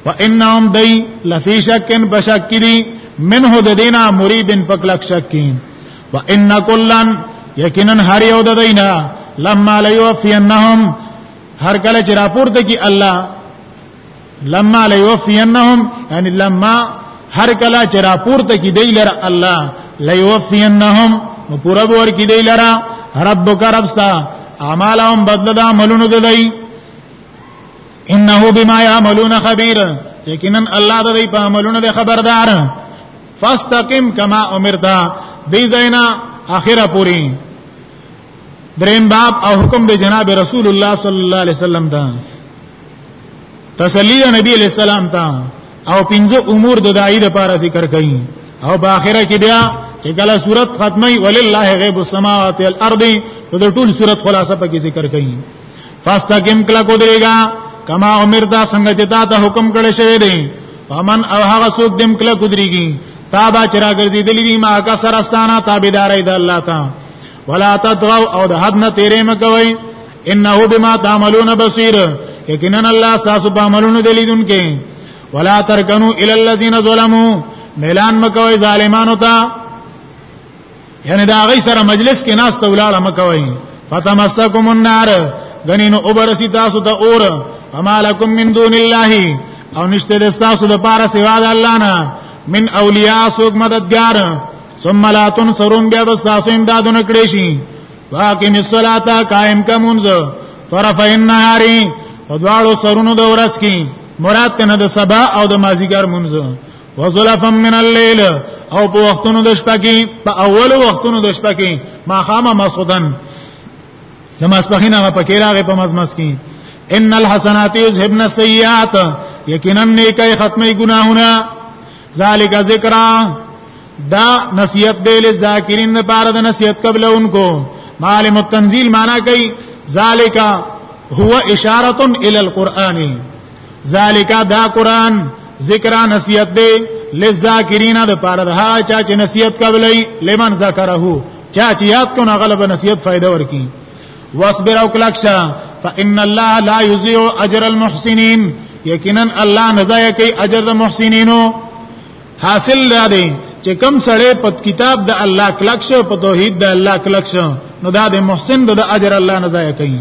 وانهم دی لفی شکن بشک دی منه د دینا مریبن پکلک شکین وان کلن یقینا هر یو د دینا لما لیوفینهم هر کله چې راپورته کی الله لما لیوفینهم یعنی لما هر کله چې راپورته کی دی لره الله لیوفینهم نو پورا بور کی دی لره ربک ربستا اعمالهم بدل د عملونو د دی انه بما یعملون خبیر یقینا الله د دې په عملونو د خبردار فاستقم کما امرتا دی زینا اخره پوری دریم باب او حکم د جناب رسول الله صلی الله علیه وسلم دا تسلی نبی علیہ السلام تا او پنځه امور د دای د پاره ذکر کړي او په اخره کې بیا چې کله صورت ختمي ولله غیب السماوات والارض د ټول صورت خلاصه پکې ذکر کړي فاستقم کلا کو دیګا کما امرتا څنګه چې تا ته حکم کړی شوی دی فمن او هغه څوک دم کلا کو دیګي تابا چرا ګرځي دلی دی ما کا سرستانه تابعداري د الله تا ولا تطغوا او د حد نه تیرې مکوي انه بما تعملون بصير یقینا الله تاسو په عملونو دلیدونکې ولا ترکنو الی الذین ظلموا ميلان مکوي ظالمانو ته یعنی دا غي سره مجلس کې ناس ته ولاړه مکوي فتمسکم النار غنینو اوبرسی تاسو ته اور اما لکم من دون الله او نشته د تاسو د پاره سوا د الله نه من اولیاء سوک مددگار ثم لا تنصرون بیا بس تاسو امداد نکړي شي واقم الصلاه قائم کمونز طرف النهار او دواړو سرونو د ورس کی مراد ته نه د سبا او د مازیګر مونږ وزلفا من الليل او په وختونو د شپه کې په اول وختونو د شپه کې ما خامه مسودن د مسبخین هغه پکې راغې په مزمس کې ان الحسنات یذهبن السیئات یقینا نیکه ختمه ګناهونه ذالک ذکرا دا نصیحت دی له ذاکرین لپاره د نصیحت قبل انکو معلم التنزیل معنا کوي ذالک هو اشاره الى القران ذالک دا قران ذکر نصیحت دی للذاکرین د پاره ده چا چې نصیحت قبلې لمن ذکره چا چې یاد کو نه غلب نصیحت فائدہ ورکی واصبر او کلکشا فان الله لا یضيع اجر المحسنین یقینا الله نزای کوي اجر د محسنینو حاصل را دی چې کم سړی په کتاب د الله کلک شو په توحید د الله کلک شو نو دا د محسن د اجر الله نزای کوي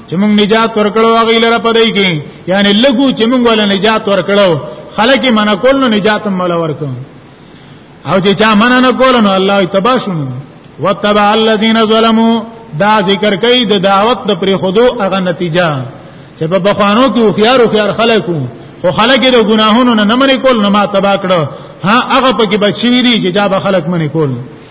چې موږ نجات ورکړو هغه لره پدې کې یعنی لګو چې موږ ول نجات ورکړو خلک من کول نو نجات مولا ورکو او چې چا من نه کول نو الله تباشون وتبع الذين ظلموا دا ذکر کوي د دعوت د پرې خودو هغه نتیجه چې په بخوانو کې خيار او خيار خلکو خو خلک د ګناهونو نه نه منې کول نو ما تبا کړو ها هغه پکې بچی دي چې جا به خلک منې کول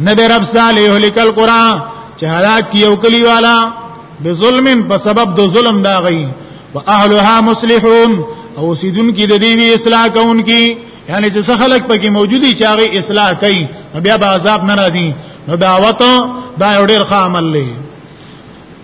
نبی رب صالح یهلک القرى چې هلاک یو کلی والا بظلم په سبب د ظلم دا غي واهلها مصلحون او سیدون کې د دې وی اصلاح کون کې یعنی چې خلک پکې موجودي چې هغه اصلاح کوي بیا به عذاب ناراضي نو دعوت دا یو ډیر ښه عمل دی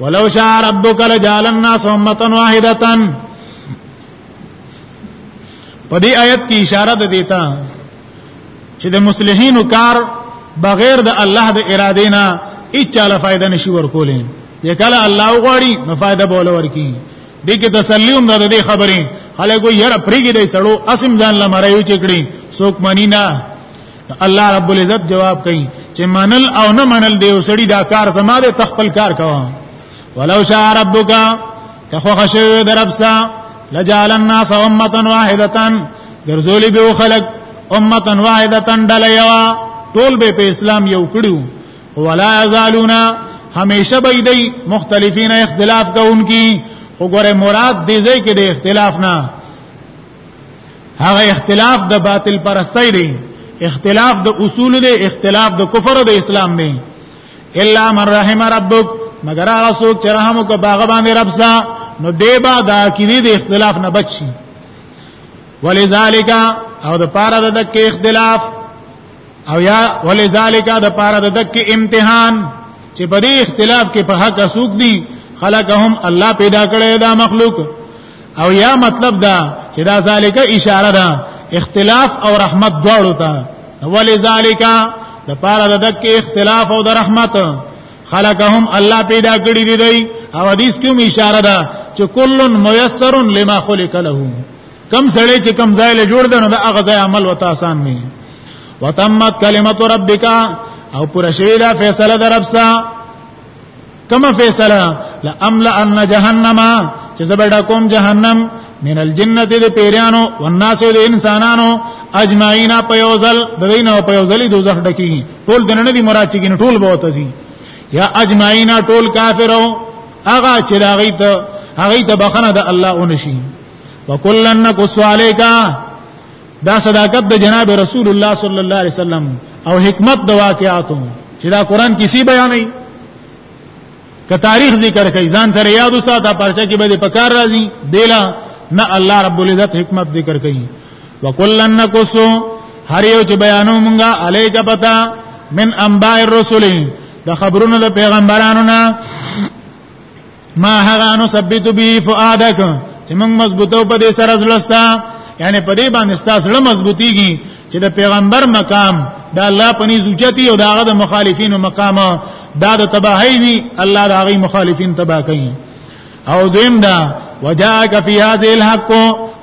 ولو شاء ربک لجعل الناس امه واحده په دې آیت کې اشاره ده دیتا چې د مصلحینو کار بغیر د الله د ارادې نه هیڅ چاله فائدہ نشي ورکولې یکاله الله غواړي نو فائدہ بوله ورکی دې کې تسلی هم ده دې خبرې خلک یې را پریګې دې سړو اسم ځان لمره یو چکړي سوک منی نه الله رب العزت جواب کوي چې منل او نه منل دی وسړي دا کار زما د تخپل کار کوه ولو شاء ربک که خو خشوی دربسا لجعل الناس امه واحده ګرځولې به خلق امه واحده ډله یوا ټول به په اسلام یو کړو ولا یزالون همیشه به دی مختلفین اختلاف کوونکی وګوره مراد دې ځای کې د اختلاف نه هغه اختلاف د باطل پرستۍ دی اختلاف د اصول دی اختلاف د کفر او د اسلام دی الا من رحم ربک مگر هغه څوک چې رحم وکړ باغ باندې رب سا نو دی با د عقیدې د اختلاف نه بچي ولذالک او د پاره د دک اختلاف او یا ولذالک د پاره د دک امتحان چې په دې اختلاف کې په حق اسوک دي خلقهم الله پیدا کړی دا مخلوق او یا مطلب دا چې دا ذالک اشاره ده اختلاف او رحمت دواړو ته ولذالک د پاره د دک اختلاف او د رحمت خلقهم الله پیدا کړی دی دی او حدیث کوم اشاره ده چې کلن میسر لما خلق له کم سړی چې کم ځای له جوړ دنو د هغه ځای عمل وته آسان نه وتمت کلمت ربک او پر شوی دا فیصله در رب سره کما فیصله لاملا ان جهنم چې زبډا کوم جهنم من الجنه د پیرانو والناس د انسانانو اجمعین په یوزل د دینه په یوزل دوزخ ډکی ټول دنه دي مراد چې ټول به وته سي یا اجمعین ټول کافرو هغه چې هغه ته هغه ته بخنه د الله اونشي وکلن نقص علیکا دا صداقت د جناب رسول الله صلی الله علیه وسلم او حکمت د واقعاتو چې دا قران کسی بیانې که تاریخ ذکر کوي ځان سره یادو ساته پرچا کې به د پکار راځي دیلا نه الله رب العزت حکمت ذکر کوي وکلن نقصو هر یو چې بیانو مونږه الیک پتا من انباء الرسل د خبرونو د پیغمبرانو نه ما هغه نو ثبت به فؤادک چې موږ مضبوطو په دې سره زلستا یعنی په دې باندې ستاسو له مضبوطیږي چې د پیغمبر مقام د الله پني زوجتي او داغه د مخالفینو مقام دا د تباہی وی الله د هغه مخالفین تباہ کوي او دویم دا وجاءک فی هذه الحق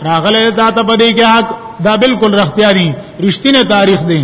راغله ذات په دې کې حق دا بالکل رختیاري رښتینه تاریخ دی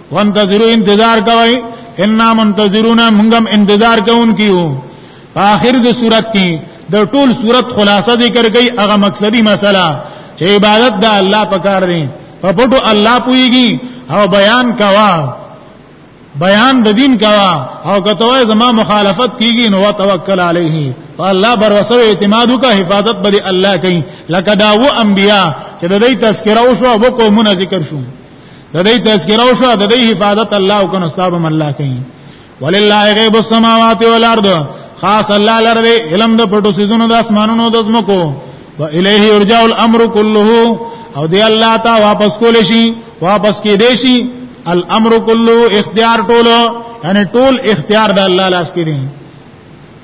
وانتظروا انتظار کوي ان منتظرون موږ انتظار کوونکیو په اخر د صورت کې د ټول صورت خلاصه ذکر کوي هغه مقصدی مسله چې عبادت د الله په کار دی په پټو الله پويږي او بیان کوا بیان د دین کوا او کته زما مخالفت کیږي نو توکل علیه الله بر وسو اعتماد کا حفاظت بری الله کوي لکه داو انبیا چې د دې تذکره او شو وکومونه ذکر شوم د دې تذکرہ او شو د دې حفاظت الله او کنه صاحب الله کوي ولله غیب السماوات والارض خاص الله لره علم د پټو سيزونو د اسمانونو د زمکو و الیه یرجع الامر كله او دی الله تا واپس کول شي واپس کې دی شي الامر كله اختیار ټولو یعنی ټول اختیار د الله لاس کې دی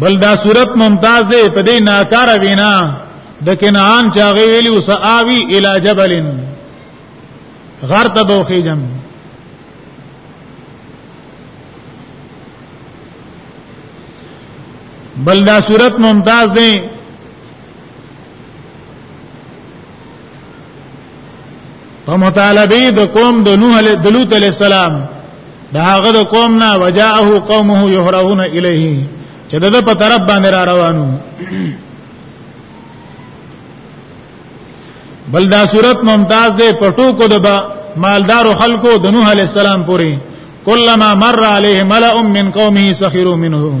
بل دا صورت ممتاز دی په دې ناکار وینا د کنعان چاغي ویلی وس آوی الی جبل غر ته بوخی جم بل دا صورت ممتاز دی په مطالبه د قوم د نوح علیه د لوط علیه السلام دا هغه د قوم نه وجاءه قومه يهرعون الیه چې دغه په طرف باندې را روانو بل دا صورت ممتاز ده پټو کو د مالدار خلکو د نوح علی السلام پوری کلمہ مر علیه ملأ من قومه سخروا منه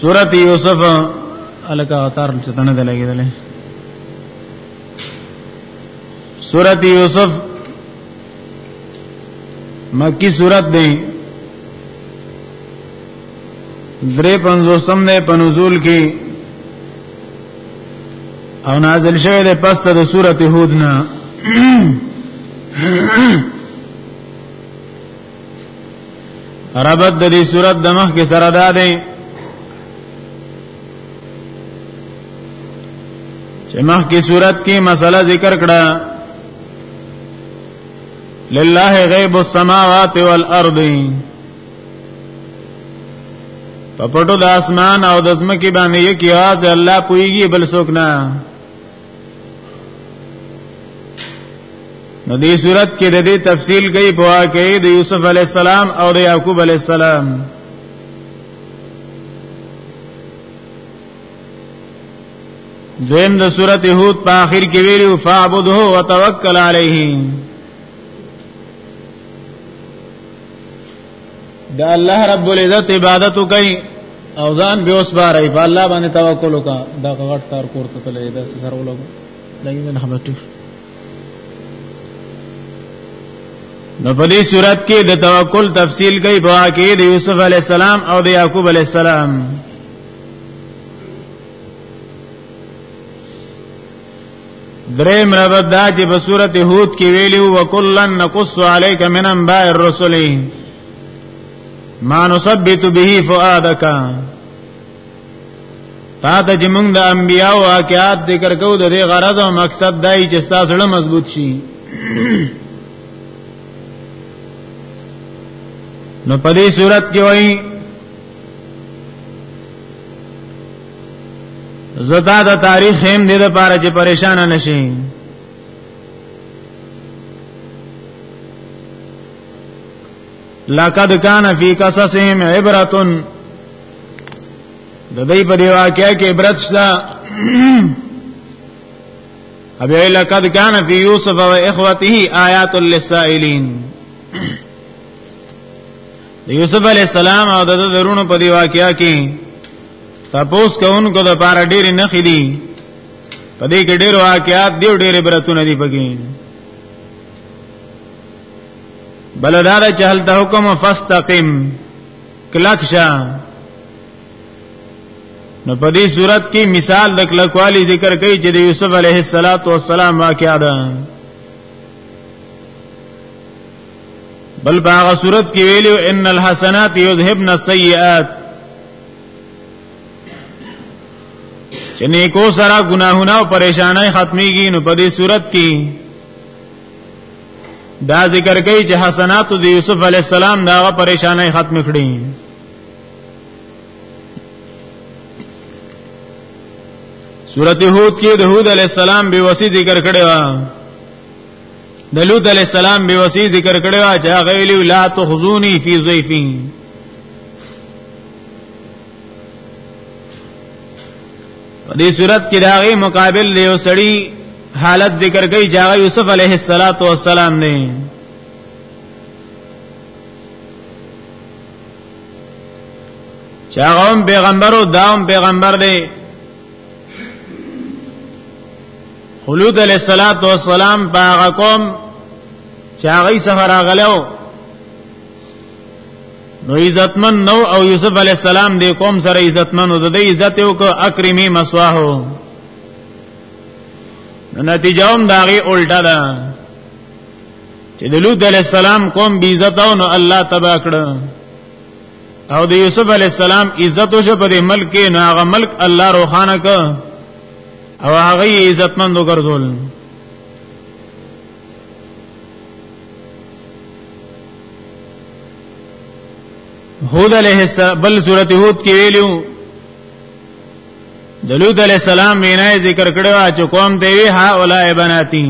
سورت یوسف الکا تار چتنه ده لګیدلې سورت یوسف مکی سورت ده درې پنځوسم نه پنزول کې او نازل شوه ده پس ته د سورت هود نه ربط د دې صورت د مخ کې سره دا دی چې مخ کې صورت کې مسله ذکر کړه لله غیب السماوات والارض په پټو د اسمان او د زمکه باندې یو کې واځي الله پويږي بل څوک نه نو دې صورت کې د دې تفصیل کوي په واقعي د یوسف علی السلام او د یعقوب علی السلام دویم د صورت هود په اخر کې ویلو فعبده وتوکل علیه د الله رب العزت عبادت کوي او ځان به اوس بارای په الله باندې توکل وکا دا غټ تار کور ته تللی دا سره ولګو لګین نه خبر ټیک نو په دې صورت کې د توکل تفصیل کوي په واقع د یوسف علی السلام او د یعقوب علی السلام درې مراد دا چې په سورته هود کې ویلو وکلن نقص عليك من انباء الرسل ما نثبت به فؤادك تا ته چې موږ د انبیا او واقعات ذکر کوو د دې غرض او مقصد دای چې تاسو له مضبوط شي نو په دې صورت کې وایي زتا د تاریخ هم دې لپاره چې پریشان نشي لقد کان فی قصصهم عبرۃ د دې په دی واقعیا کې عبرت شته ابي لقد کان فی یوسف و اخوته آیات للسائلین د یوسف علی السلام او د درونو په دی واقعیا کې تپوس کوونکو د پاره ډېر نه خېدي په دې کې ډېر واقعات دی ډېر برتون دي پکې بلدار چهل ته حکم فاستقم کلکشا نو په دې صورت کې مثال د کلکوالی ذکر کوي چې د یوسف علیه السلام واقعا ده بل باغه صورت کې ویلو ان الحسنات یذهبن السیئات چې نیکو سره ګناهونه او پریشانای ختميږي نو په دې صورت کې دا ذکر کوي چې حسنات د یوسف علی السلام دا پریشانای ختم کړي سورته هود کې د هود علی السلام به وسی ذکر کړي د لوط علی السلام به وسی ذکر کړو چې هغه ویلو لا تخزونی فی ضیفین په دې صورت کې داغه مقابل له سړی حالت ذکر کوي چې هغه یوسف علیه السلام نه چاغم پیغمبرو داوم پیغمبر دی خلود علیہ الصلات والسلام باغ قوم چې هغه سره راغلو نو عزتمن نو او یوسف علی السلام دې قوم سره عزتمن او د دې عزت یو کو اکرمی مسواهو نو نتیجه هم داغه الټا ده چې د لوط علی السلام قوم بی عزت او نو الله تبا کړ او د یوسف علی السلام عزت او شپ د ملک کې نه هغه ملک الله روخانه ک او هغه عزتمند وګرځول هود علیہ السلام بل سورۃ هود کې ویلو د لوط علیہ السلام وینا ذکر کړو چې قوم دی وی ها اولای بناتی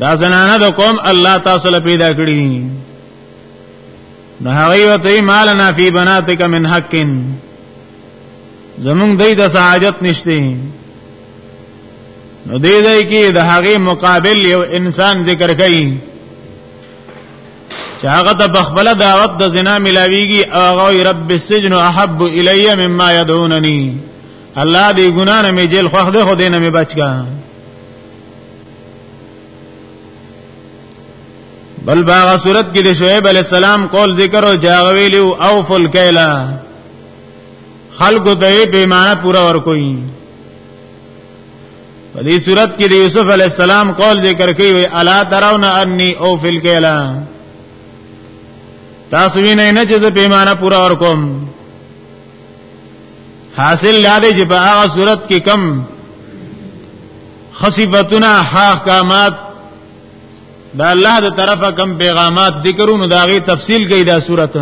دا زنانه د قوم الله تاسو له پیدا کړی نو هغه یو ته مالنا فی بناتک من حق زمونږ دای د سعادت نشته نو دې ځای کې د هغه مقابل یو انسان ذکر کړي چې هغه ته بخبل دعوت د زنا ملاويږي هغه رب السجن احب الی مما يدعونني الله دې ګنا نه می جیل خوخ دې خو دې نه می بچګا بل باغ صورت کې د شعیب علی السلام قول ذکر او جاغ ویلو او فل کیلا خلق ته پیمانه پورا ور کوي په دې صورت کې د یوسف علی السلام قول ذکر کوي وی الا ترون انی او فل کیلا تاسو وینئ نه چې پیمانه پورا ور کوم حاصل لاده چې په هغه صورت کې کم خصيبتنا حاکمات دا الله د طرفه کم پیغامات ذکرونو دا غي تفصیل کوي دا صورت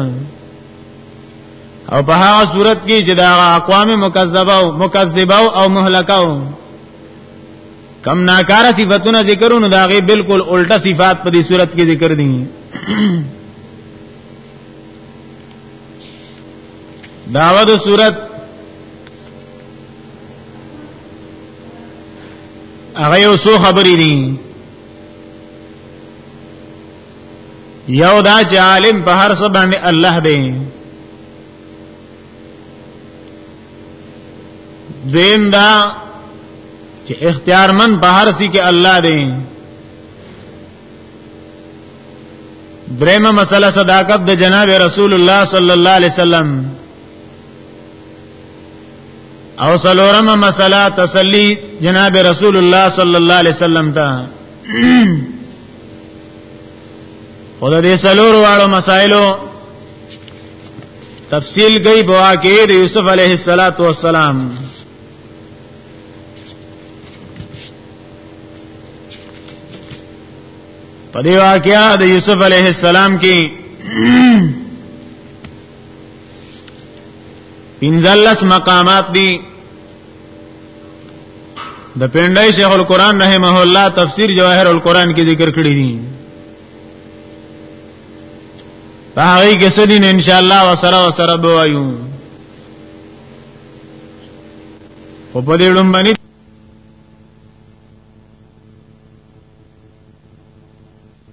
او په هغه صورت کې چې دا اقوام مکذبه او مکذبه او مهلکه کم ناکاره صفاتونه ذکرونو دا غي بالکل الټا صفات په دې صورت کې ذکر دي داوود صورت هغه یو څو خبرې دي یو دا چې عالم په هر څه باندې الله دی دین دا چې اختیارمن په هر څه کې الله دی درېمه مسله صداقت د جناب رسول الله صلی الله علیه وسلم او سلورم مسله تسلی جناب رسول الله صلی الله علیه وسلم ته او د دې سلور واړو مسائلو تفصیل گئی بوا کې د یوسف علیه الصلاۃ والسلام په دې واقعیا د یوسف علیه السلام کې پنځلس مقامات دي د پندای شیخ القرآن رحمه الله تفسیر جواهر القرآن کې ذکر کړی دي په هغه کې سدین ان شاء الله وسره وسره به وایو په دې لومبني